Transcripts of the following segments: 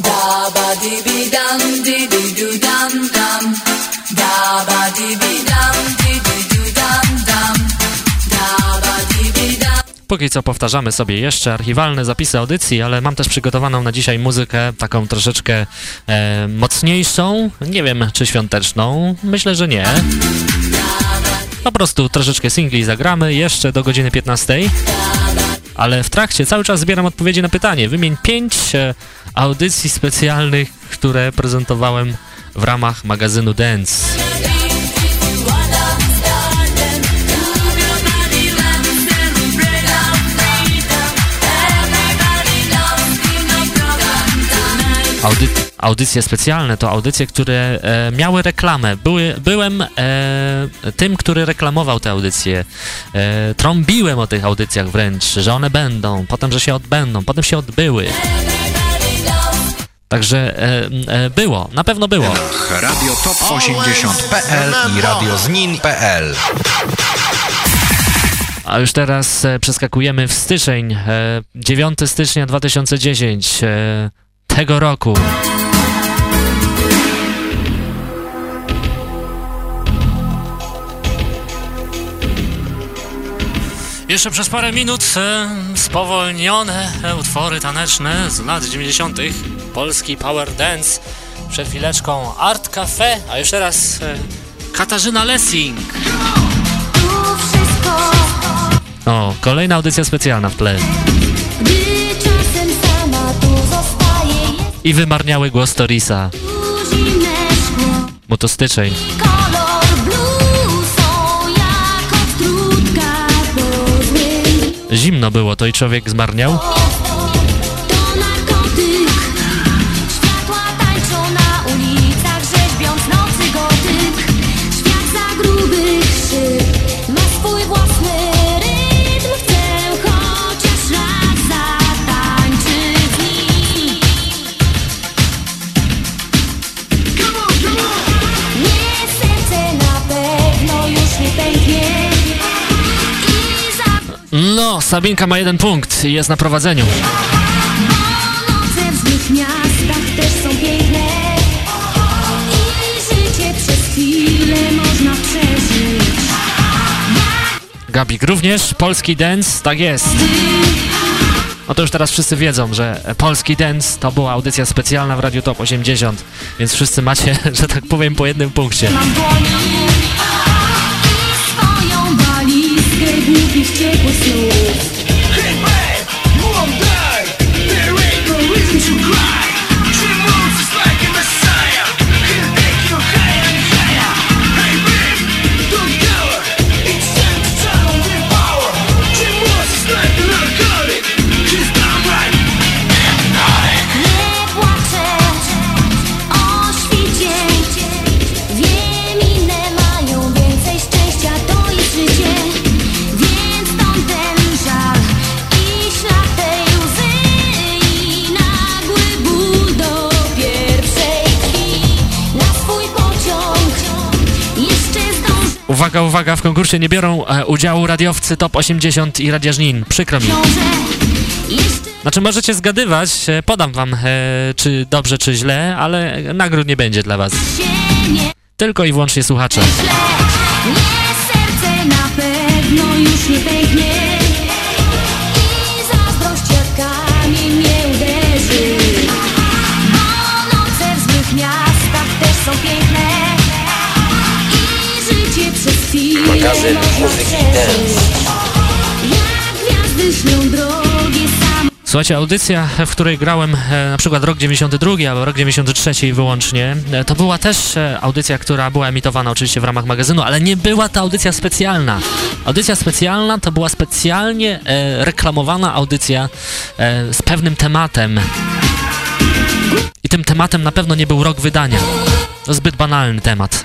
da ba di bi dam di du dam dam, da ba di bi dam di du dam dam, da ba di bi dam. Póki co powtarzamy sobie jeszcze archiwalne zapisy audycji, ale mam też przygotowaną na dzisiaj muzykę taką troszeczkę e, mocniejszą, nie wiem czy świąteczną, myślę, że nie. Po prostu troszeczkę singli zagramy jeszcze do godziny 15 ale w trakcie cały czas zbieram odpowiedzi na pytanie. Wymień pięć e, audycji specjalnych, które prezentowałem w ramach magazynu Dance. Audy audycje specjalne to audycje, które e, miały reklamę. Były, byłem e, tym, który reklamował te audycje. E, trąbiłem o tych audycjach wręcz, że one będą, potem, że się odbędą, potem się odbyły. Także e, e, było, na pewno było. Radio Top 80.pl i radioznin.pl a już teraz e, przeskakujemy w styczeń, e, 9 stycznia 2010 e, tego roku. Jeszcze przez parę minut e, spowolnione utwory taneczne z lat 90. Polski Power Dance. Przed chwileczką Art Cafe, a już teraz e, Katarzyna Lessing. O, kolejna audycja specjalna w tle. I wymarniały głos Torisa. Bo Zimno było, to i człowiek zmarniał? Sabinka ma jeden punkt i jest na prowadzeniu. Noce w miastach też są piękne i życie przez chwilę można przeżyć. Gabik również, polski dance, tak jest. No to już teraz wszyscy wiedzą, że polski dance to była audycja specjalna w Radiu Top 80, więc wszyscy macie, że tak powiem, po jednym punkcie. Hey babe, won't die. There ain't no reason to cry Uwaga, uwaga, w konkursie nie biorą e, udziału radiowcy Top 80 i Radia Żnin. Przykro mi. Znaczy możecie zgadywać, e, podam wam e, czy dobrze, czy źle, ale nagród nie będzie dla was. Tylko i wyłącznie słuchacze. Nie serce na pewno już nie pęknie magazyn muzyki dance. Słuchajcie, audycja, w której grałem e, na przykład rok 92 albo rok 93 wyłącznie, e, to była też e, audycja, która była emitowana oczywiście w ramach magazynu, ale nie była to audycja specjalna. Audycja specjalna to była specjalnie reklamowana audycja z pewnym tematem. I tym tematem na pewno nie był rok wydania. To zbyt banalny temat.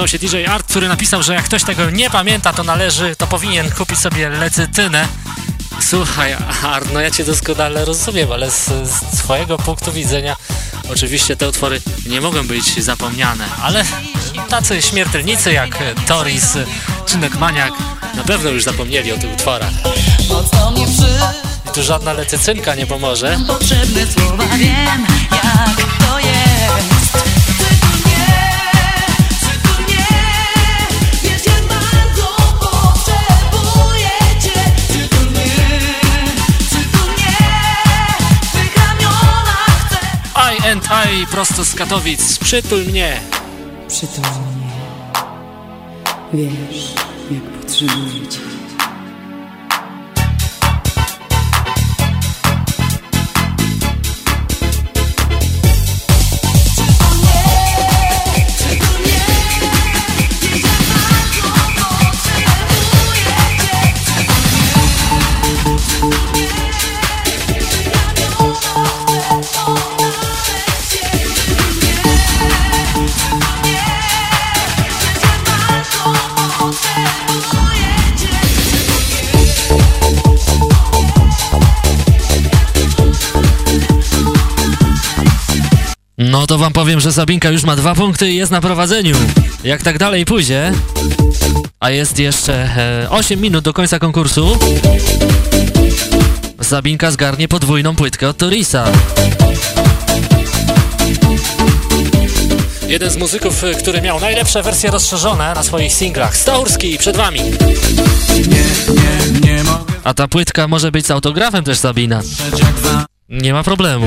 Odezwał się DJ Art, który napisał, że jak ktoś tego nie pamięta, to należy, to powinien kupić sobie lecytynę. Słuchaj, Art, no ja cię doskonale rozumiem, ale z, z twojego punktu widzenia oczywiście te utwory nie mogą być zapomniane, ale tacy śmiertelnicy jak Toris czy Nekmaniak na pewno już zapomnieli o tych utworach. I tu żadna lecycynka nie pomoże. Potrzebne słowa wiem, jak to jest. I prosto z Katowic. Przytul mnie. Przytul mnie. Wiesz, jak potrzebuję cię. To wam powiem, że Sabinka już ma dwa punkty i jest na prowadzeniu. Jak tak dalej pójdzie, a jest jeszcze e, 8 minut do końca konkursu, Sabinka zgarnie podwójną płytkę od Torisa. Jeden z muzyków, e, który miał najlepsze wersje rozszerzone na swoich singlach. Staurski przed wami. Nie, nie, nie A ta płytka może być z autografem też Sabina. Nie ma problemu.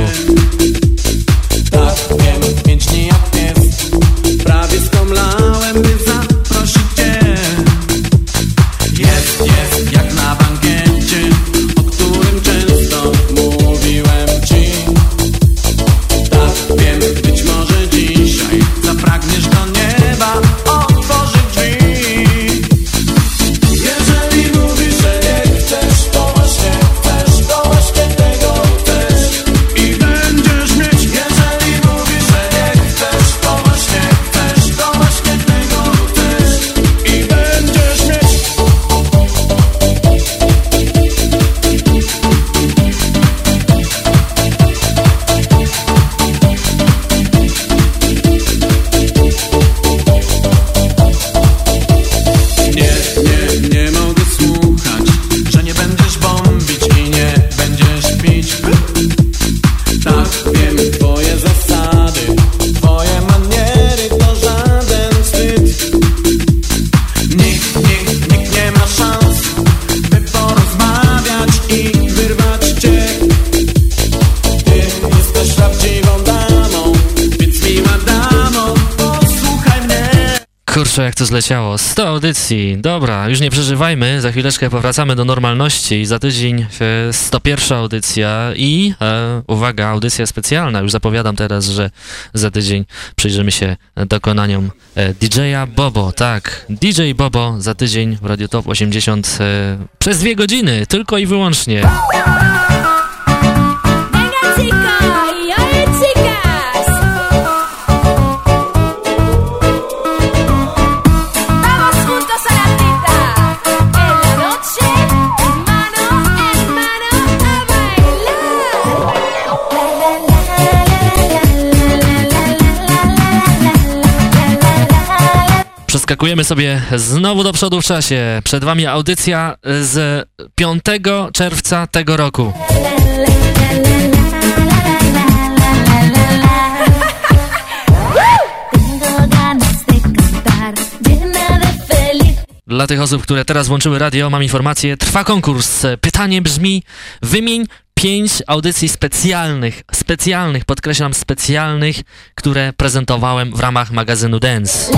Kurczę, jak to zleciało. 100 audycji. Dobra, już nie przeżywajmy. Za chwileczkę powracamy do normalności. Za tydzień 101 audycja i e, uwaga, audycja specjalna. Już zapowiadam teraz, że za tydzień przyjrzymy się dokonaniom e, DJ-a Bobo. Tak, DJ Bobo za tydzień w Radio Top 80 e, przez dwie godziny, tylko i wyłącznie. Przeskakujemy sobie znowu do przodu w czasie. Przed Wami audycja z 5 czerwca tego roku. Dla tych osób, które teraz włączyły radio, mam informację, trwa konkurs. Pytanie brzmi, wymień pięć audycji specjalnych, specjalnych, podkreślam specjalnych, które prezentowałem w ramach magazynu Dance.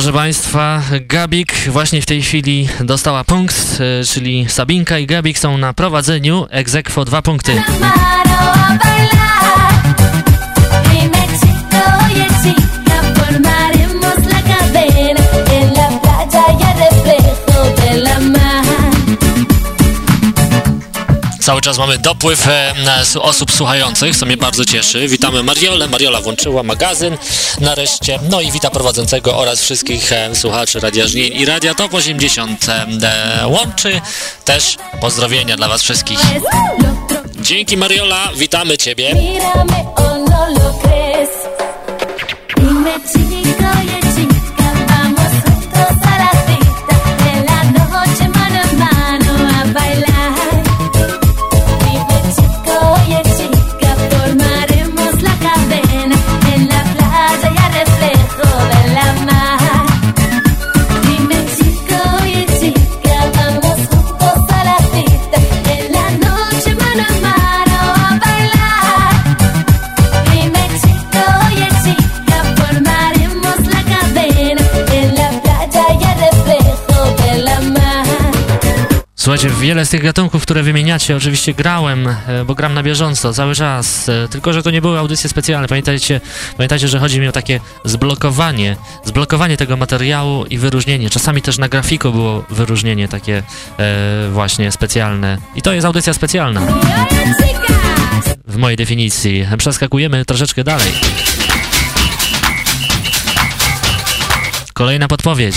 Proszę Państwa, Gabik właśnie w tej chwili dostała punkt, e, czyli Sabinka i Gabik są na prowadzeniu, egzekwo dwa punkty. Cały czas mamy dopływ e, osób słuchających, co mnie bardzo cieszy. Witamy Mariolę. Mariola włączyła magazyn nareszcie. No i wita prowadzącego oraz wszystkich e, słuchaczy Radia Żnin i Radia Top 80 e, łączy. Też pozdrowienia dla Was wszystkich. Dzięki Mariola, witamy Ciebie. Słuchajcie, wiele z tych gatunków, które wymieniacie, oczywiście grałem, e, bo gram na bieżąco, cały czas, e, tylko że to nie były audycje specjalne. Pamiętajcie, pamiętajcie, że chodzi mi o takie zblokowanie, zblokowanie tego materiału i wyróżnienie. Czasami też na grafiku było wyróżnienie takie e, właśnie specjalne. I to jest audycja specjalna. W mojej definicji. Przeskakujemy troszeczkę dalej. Kolejna podpowiedź.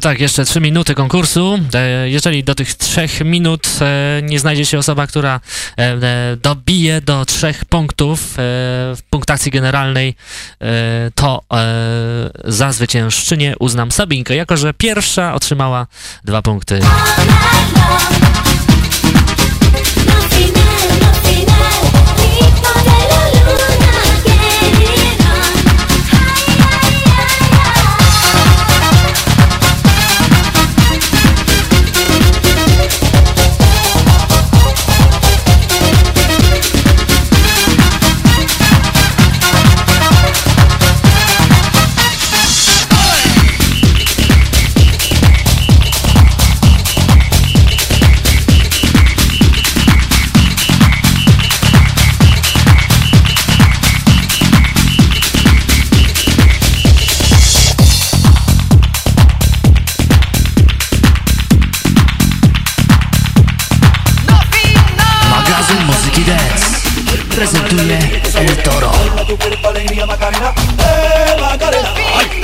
Tak, jeszcze 3 minuty konkursu. E, jeżeli do tych 3 minut e, nie znajdzie się osoba, która e, dobije do 3 punktów w punktacji generalnej, to za zwyciężczynię uznam Sabinkę, jako że pierwsza otrzymała dwa punkty. Prezentuje El Toro. tu cuerpo alegría Macarena, eh Macarena. Ay,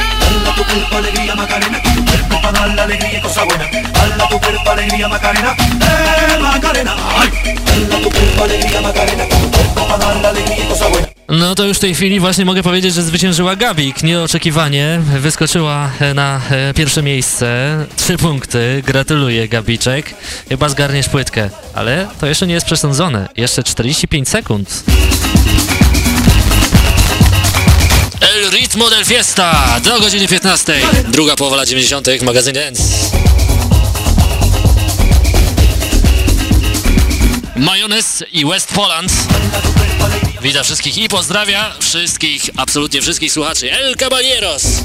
tu cuerpo alegría Macarena, tu cuerpo para dar la alegría y cosa buena. Dala tu cuerpo alegría Macarena, eh Macarena. Ay, tu cuerpo alegría Macarena, tu cuerpo para dar la alegría y cosa buena. No to już w tej chwili właśnie mogę powiedzieć, że zwyciężyła Gabik. Nieoczekiwanie wyskoczyła na e, pierwsze miejsce. Trzy punkty. Gratuluję, Gabiczek. Chyba zgarniesz płytkę. Ale to jeszcze nie jest przesądzone. Jeszcze 45 sekund. El Ritmo del Fiesta do godziny 15. Druga połowa lat 90. magazyn Dance. Majonez i West Poland. Witam wszystkich i pozdrawia wszystkich, absolutnie wszystkich słuchaczy. El Caballeros!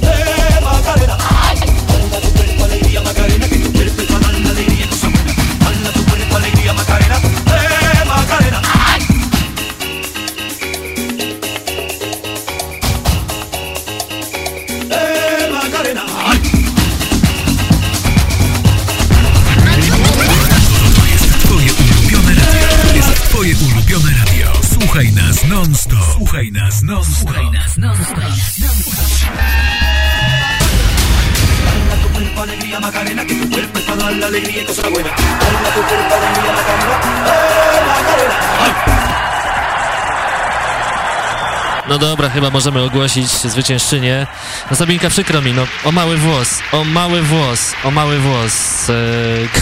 Non-stop. Słuchaj nas non-stop. Non-stop. tu cuerpo alegría Macarena, que tu cuerpo es para dar la alegría y cosa buena. Tu cuerpo alegría Macarena, eh Macarena. No dobra, chyba możemy ogłosić zwyciężczynię. No Sabinka, przykro mi, no o mały włos, o mały włos, o mały włos. Eee,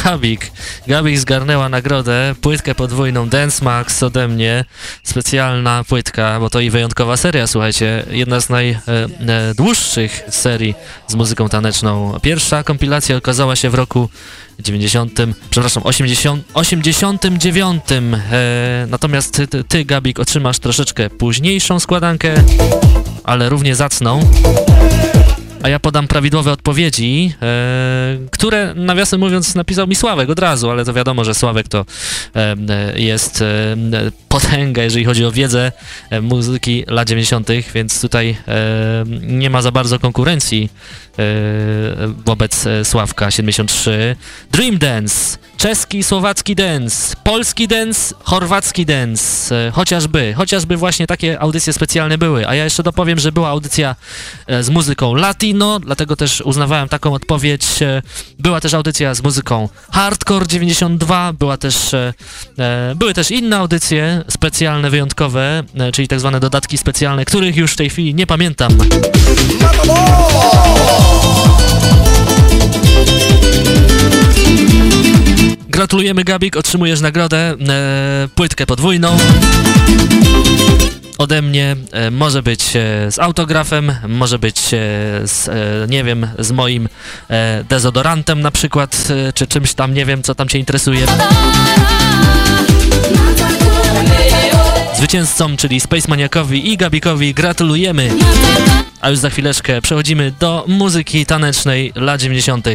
Gabik, Gabik zgarnęła nagrodę, płytkę podwójną Dance Max ode mnie. Specjalna płytka, bo to i wyjątkowa seria, słuchajcie. Jedna z najdłuższych e, serii z muzyką taneczną. Pierwsza kompilacja okazała się w roku 90, przepraszam, 80, 89. E, natomiast ty, ty, Gabik, otrzymasz troszeczkę późniejszą składankę, ale równie zacną. A ja podam prawidłowe odpowiedzi, e, które nawiasem mówiąc napisał mi Sławek od razu, ale to wiadomo, że Sławek to e, jest e, potęga, jeżeli chodzi o wiedzę e, muzyki lat 90., więc tutaj e, nie ma za bardzo konkurencji wobec Sławka 73. Dream Dance, czeski, słowacki dance, polski dance, chorwacki dance, chociażby, chociażby właśnie takie audycje specjalne były, a ja jeszcze dopowiem, że była audycja z muzyką latino, dlatego też uznawałem taką odpowiedź. Była też audycja z muzyką hardcore 92, była też, były też inne audycje, specjalne, wyjątkowe, e, czyli tak zwane dodatki specjalne, których już w tej chwili nie pamiętam. Gratulujemy Gabik, otrzymujesz nagrodę, e, płytkę podwójną. Ode mnie e, może być e, z autografem, może być e, z, e, nie wiem, z moim dezodorantem na przykład, czy czymś tam, nie wiem, co tam Cię interesuje. Zwycięzcom, czyli Space Maniakowi i Gabikowi gratulujemy. A już za chwileczkę przechodzimy do muzyki tanecznej lat 90.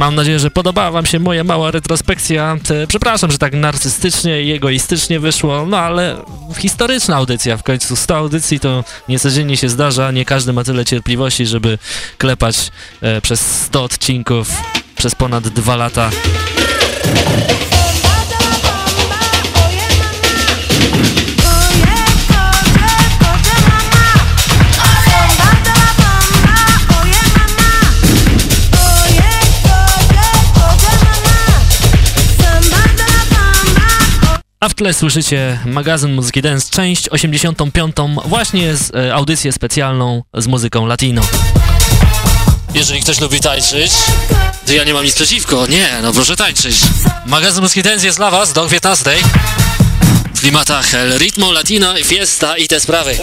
Mam nadzieję, że podobała Wam się moja mała retrospekcja. Przepraszam, że tak narcystycznie i egoistycznie wyszło, no ale historyczna audycja w końcu. 100 audycji to niecodziennie się zdarza, nie każdy ma tyle cierpliwości, żeby klepać e, przez 100 odcinków przez ponad 2 lata. A w tle słyszycie magazyn Muzyki Dance, część 85, właśnie z e, audycję specjalną z muzyką latino. Jeżeli ktoś lubi tańczyć, to ja nie mam nic przeciwko. Nie, no proszę tańczyć. Magazyn Muzyki Dance jest dla was do 15. W klimatach El Ritmo, Latino, Fiesta i te sprawy.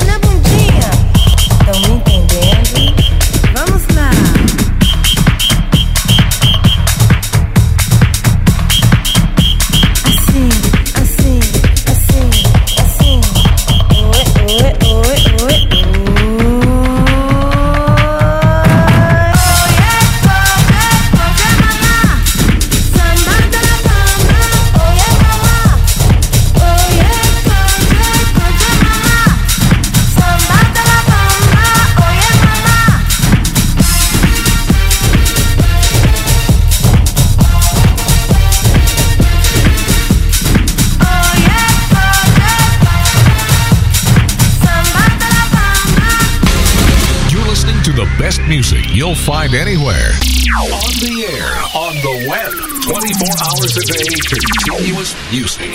Find anywhere. On the air, on the web, 24 hours a day, continuous music.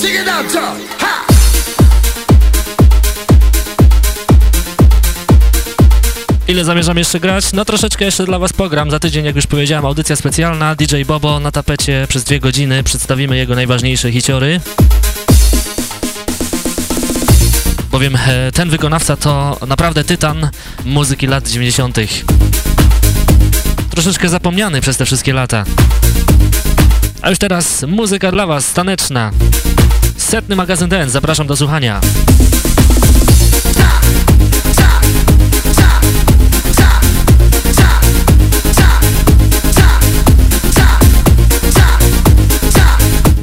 Check it out, Tom. Ha! Ile zamierzam jeszcze grać? No troszeczkę jeszcze dla was pogram. Za tydzień, jak już powiedziałem, audycja specjalna. DJ Bobo na tapecie przez dwie godziny. Przedstawimy jego najważniejsze hiciory. Bowiem e, ten wykonawca to naprawdę tytan muzyki lat 90. Troszeczkę zapomniany przez te wszystkie lata. A już teraz muzyka dla was, taneczna. Setny magazyn Dance, zapraszam do słuchania.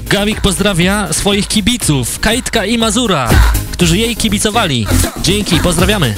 Gawik pozdrawia swoich kibiców, Kajtka i Mazura, którzy jej kibicowali. Dzięki, pozdrawiamy.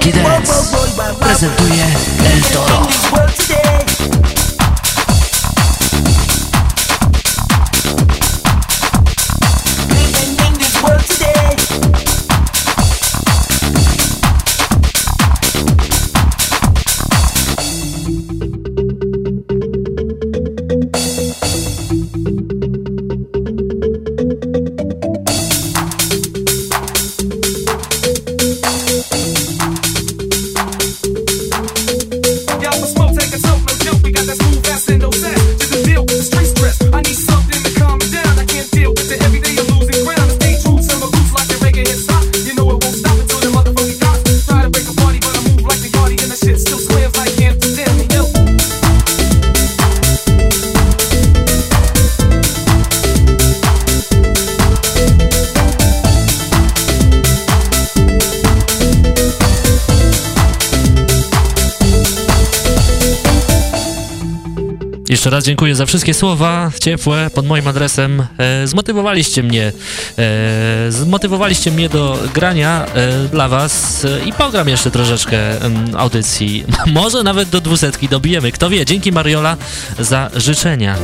Aqui dance. Dziękuję za wszystkie słowa ciepłe pod moim adresem. E, zmotywowaliście mnie, e, zmotywowaliście mnie do grania e, dla was e, i pogram jeszcze troszeczkę audycji. Może nawet do dwusetki dobijemy, kto wie. Dzięki Mariola za życzenia.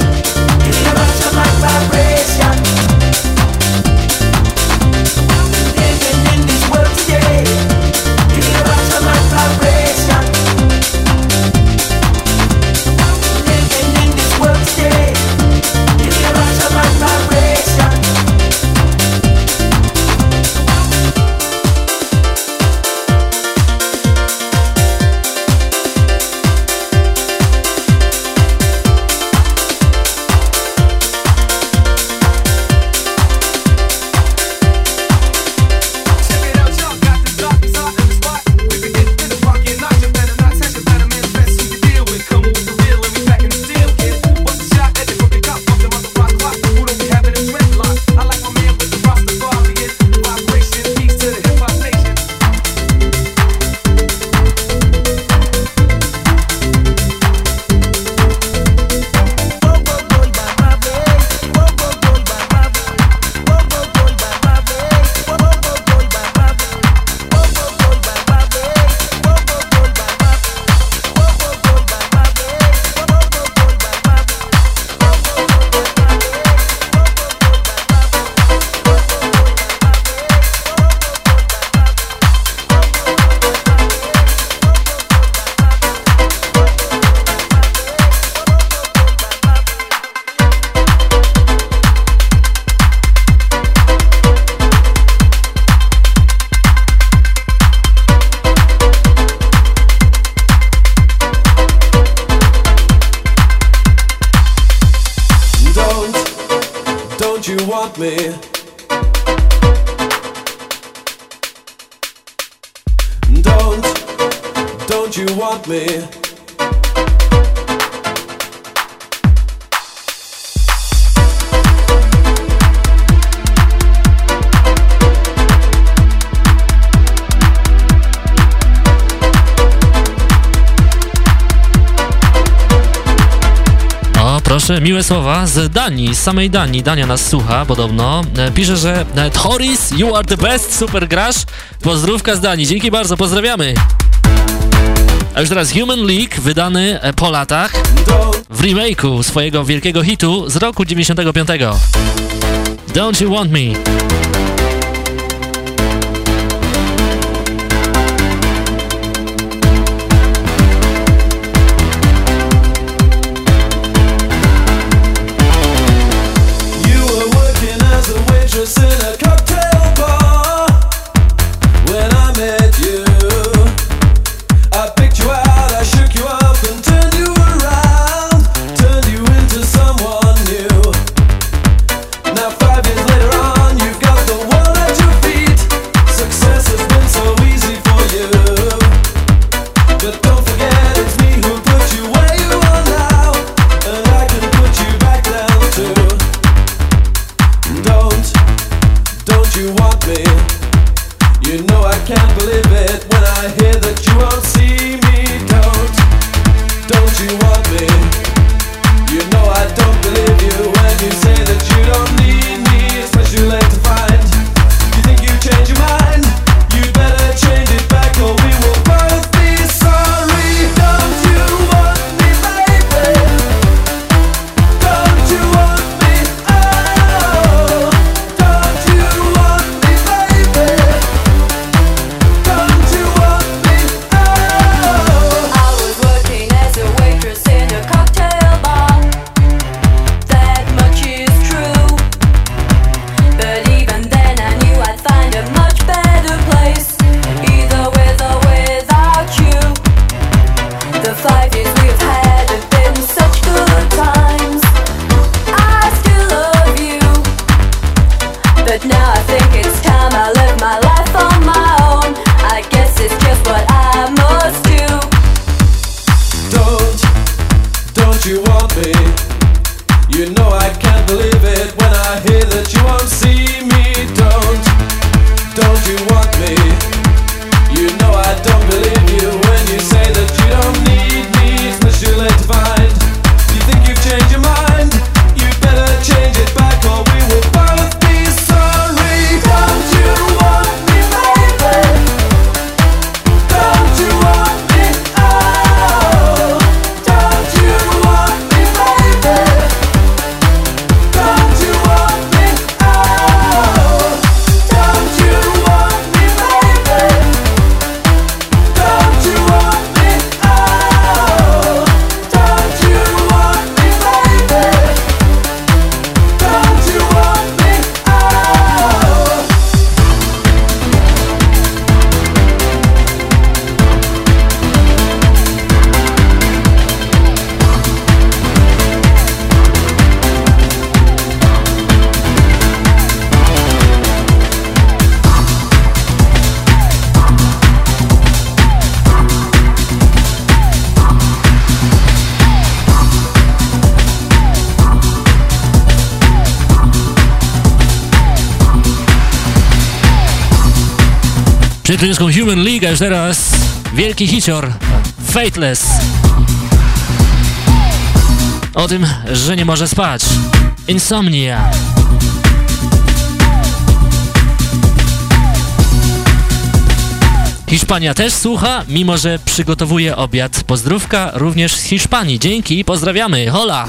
Miłe słowa z Danii, z samej Danii. Dania nas słucha podobno. E, pisze, że e, Toris, you are the best, super grasz. Pozdrówka z Danii. Dzięki bardzo, pozdrawiamy. A już teraz Human League, wydany e, po latach w remake'u swojego wielkiego hitu z roku 95. Don't You Want Me? Przyjacielską Human League, a już teraz wielki hicior Fateless. O tym, że nie może spać. Insomnia. Hiszpania też słucha, mimo że przygotowuje obiad. Pozdrówka również z Hiszpanii. Dzięki, pozdrawiamy. Hola!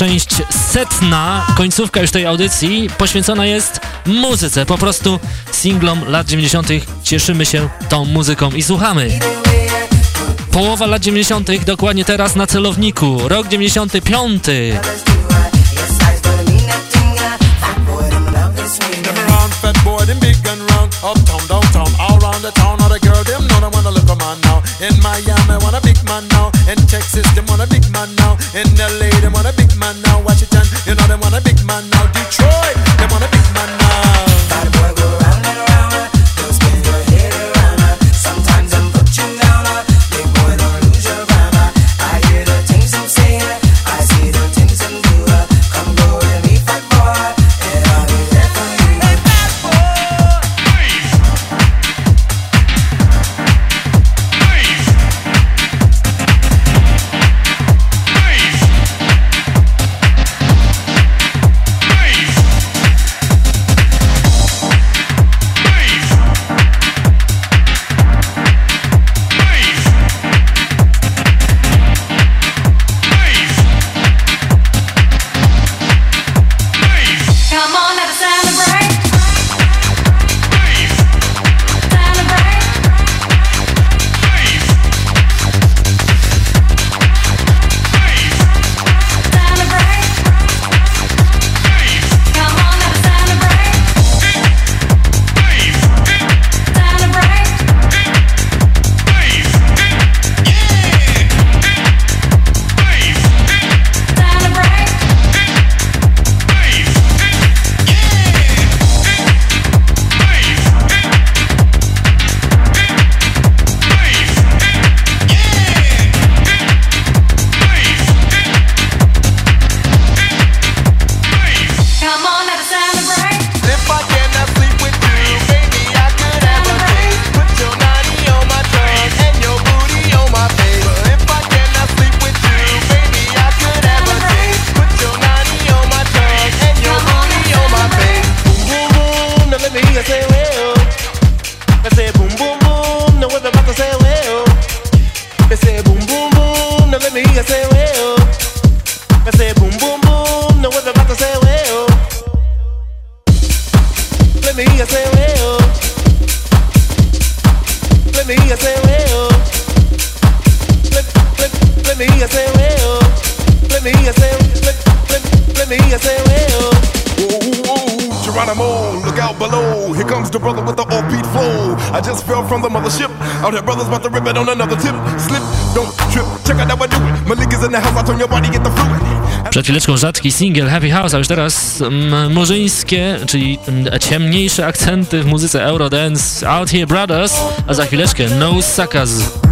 Część setna, końcówka już tej audycji, poświęcona jest muzyce. Po prostu singlom lat 90. cieszymy się tą muzyką i słuchamy. Połowa lat 90. dokładnie teraz na celowniku. Rok 95. Mleczką Rzadki single Happy House, a już teraz mm, czyli mm, ciemniejsze akcenty w muzyce Eurodance Out Here Brothers, a za chwileczkę No Suckers.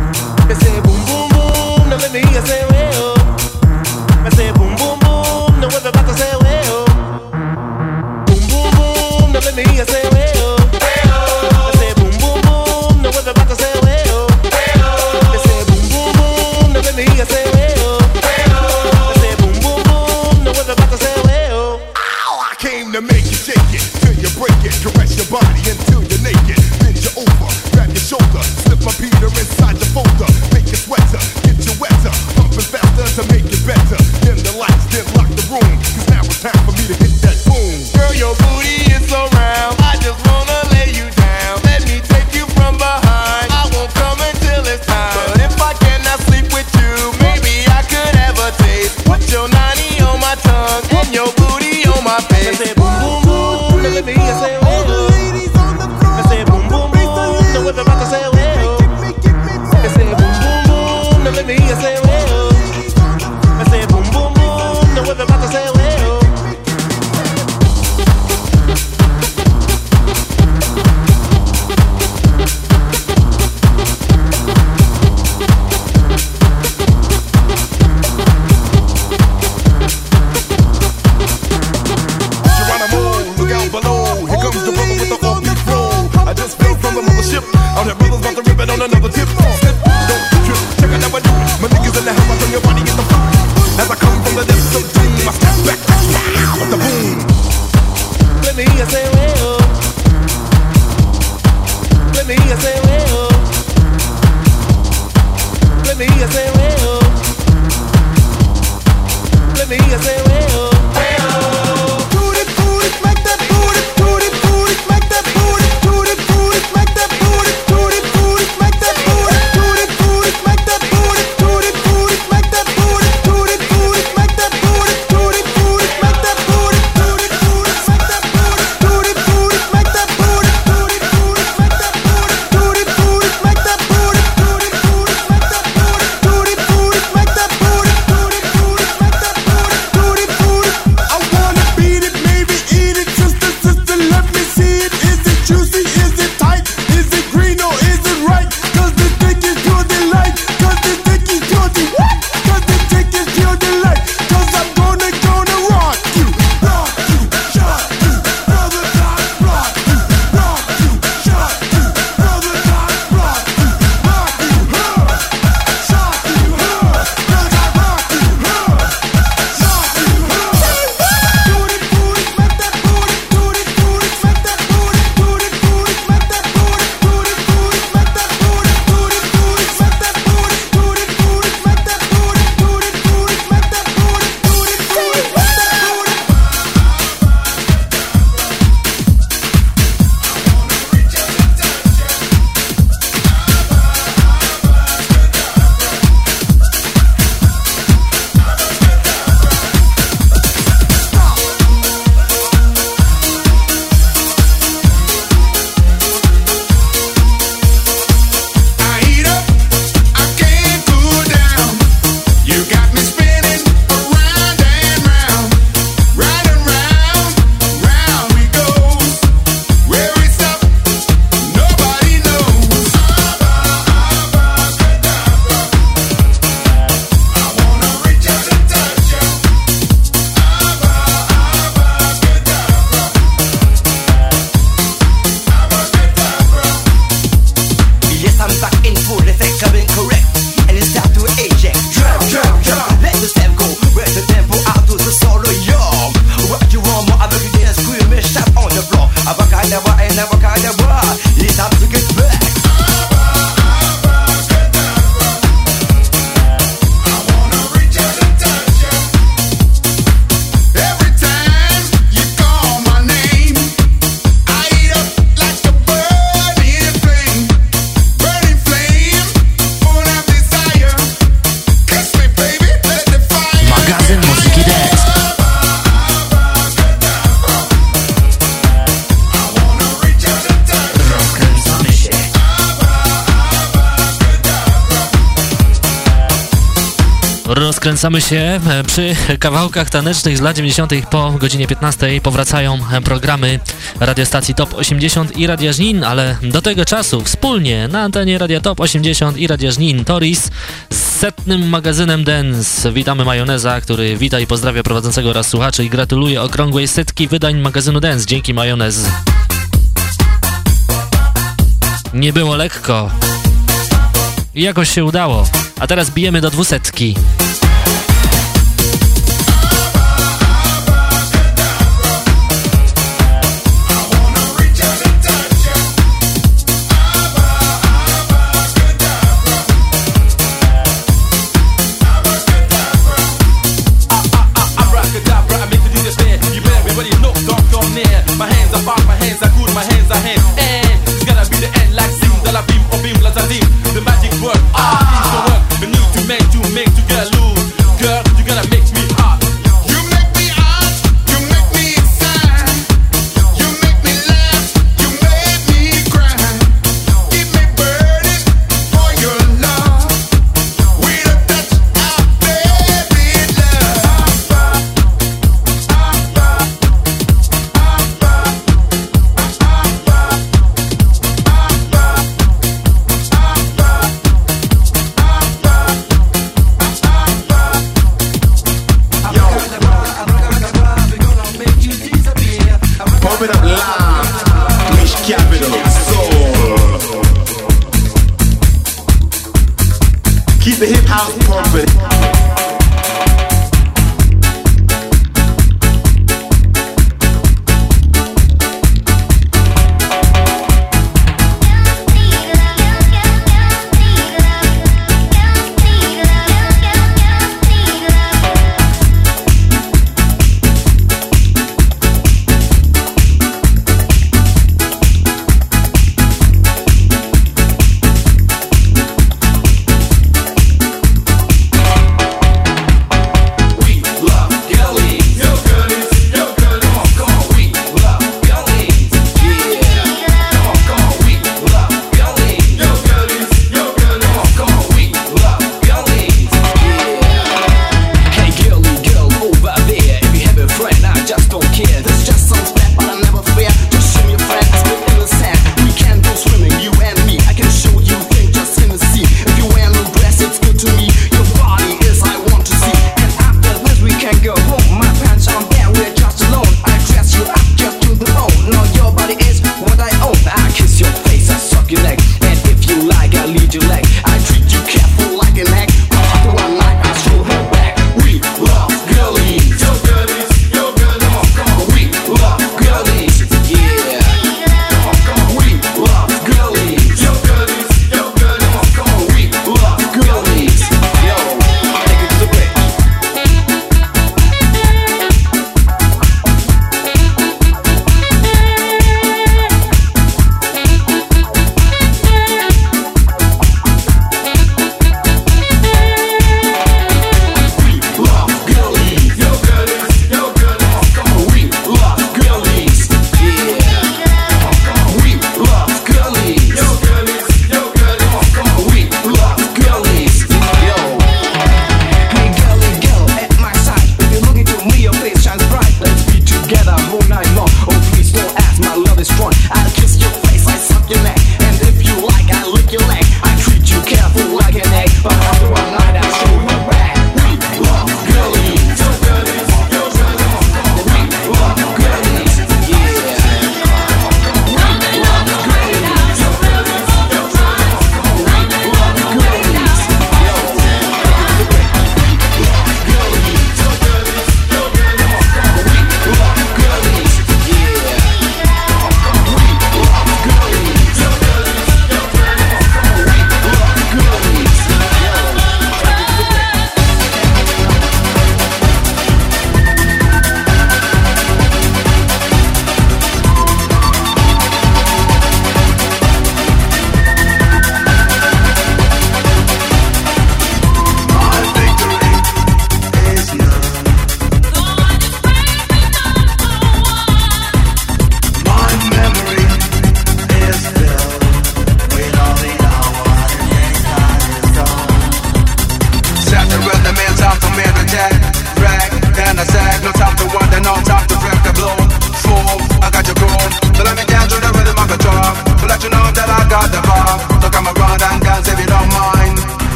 Let me, I say, well. Let me, I say, well. Rozkręcamy się. E, przy kawałkach tanecznych z lat 90. po godzinie 15 powracają e, programy radiostacji Top 80 i Radia Żnin, ale do tego czasu wspólnie na antenie Radia Top 80 i Radia Żnin Toris z setnym magazynem Dance. Witamy Majoneza, który wita i pozdrawia prowadzącego oraz słuchaczy i gratuluje okrągłej setki wydań magazynu Dance. Dzięki Majonez. Nie było lekko. Jakoś się udało. A teraz bijemy do dwusetki.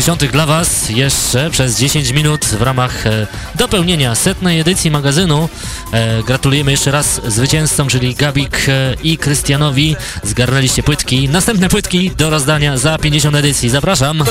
80. dla Was jeszcze przez 10 minut w ramach e, dopełnienia setnej edycji magazynu. E, gratulujemy jeszcze raz zwycięzcom, czyli Gabik e, i Krystianowi. Zgarnęliście płytki. Następne płytki do rozdania za 50 edycji. Zapraszam.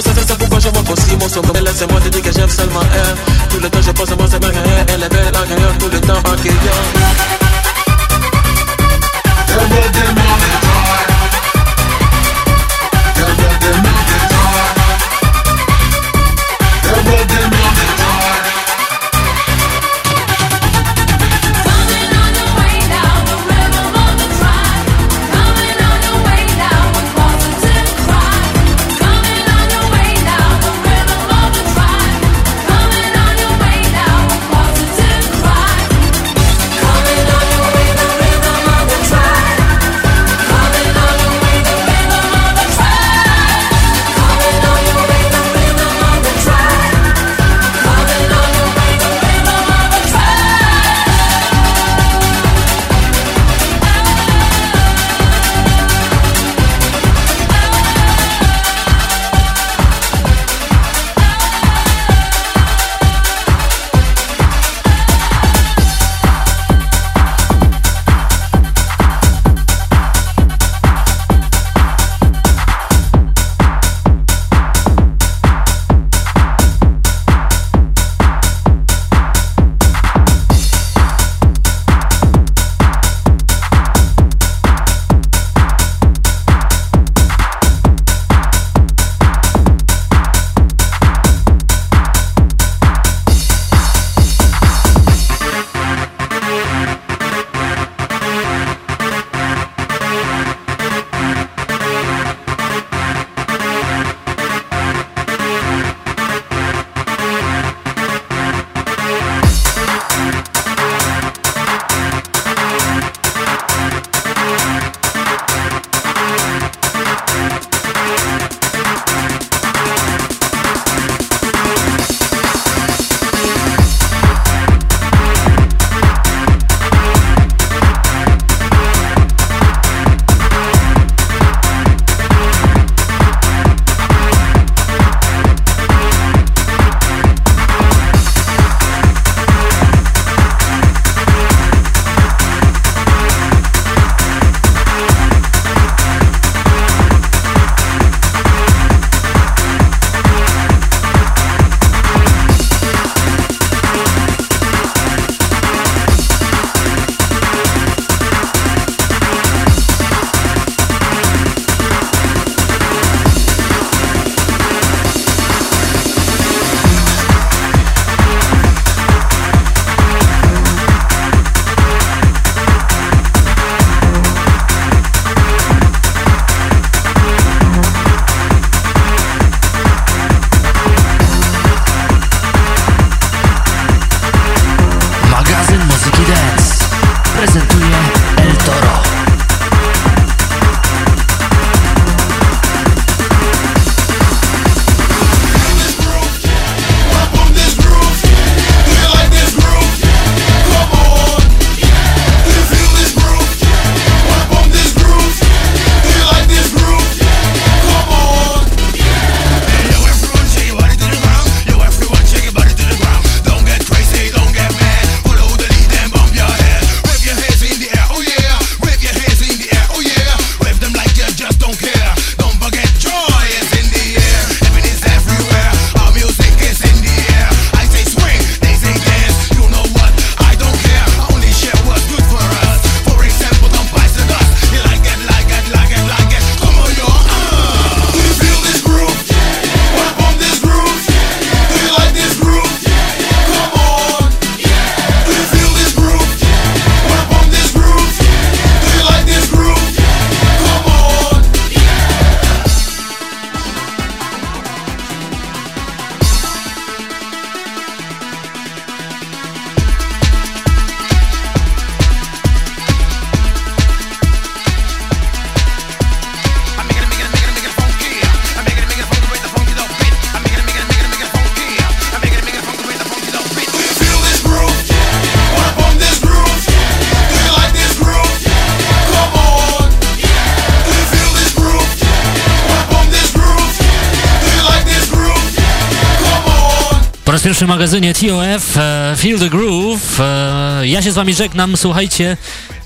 Pierwszym magazynie TOF, e, Feel the Groove. E, ja się z wami żegnam, słuchajcie.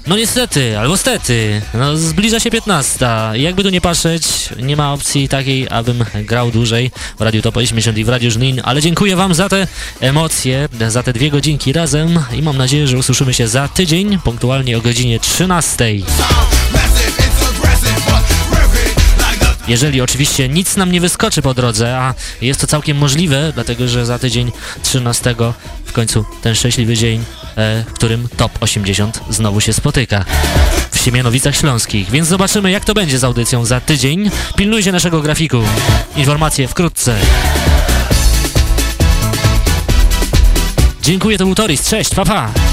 No niestety, albo stety, no zbliża się 15. Jakby tu nie patrzeć, nie ma opcji takiej, abym grał dłużej w Radiu Top 80 i w Radiu Żnin, ale dziękuję wam za te emocje, za te dwie godzinki razem i mam nadzieję, że usłyszymy się za tydzień, punktualnie o godzinie 13. Jeżeli oczywiście nic nam nie wyskoczy po drodze, a jest to całkiem możliwe, dlatego że za tydzień 13 w końcu ten szczęśliwy dzień, e, w którym Top 80 znowu się spotyka w Siemianowicach Śląskich. Więc zobaczymy jak to będzie z audycją za tydzień. Pilnujcie naszego grafiku. Informacje wkrótce. Dziękuję, to był Toris. Cześć, papa. Pa.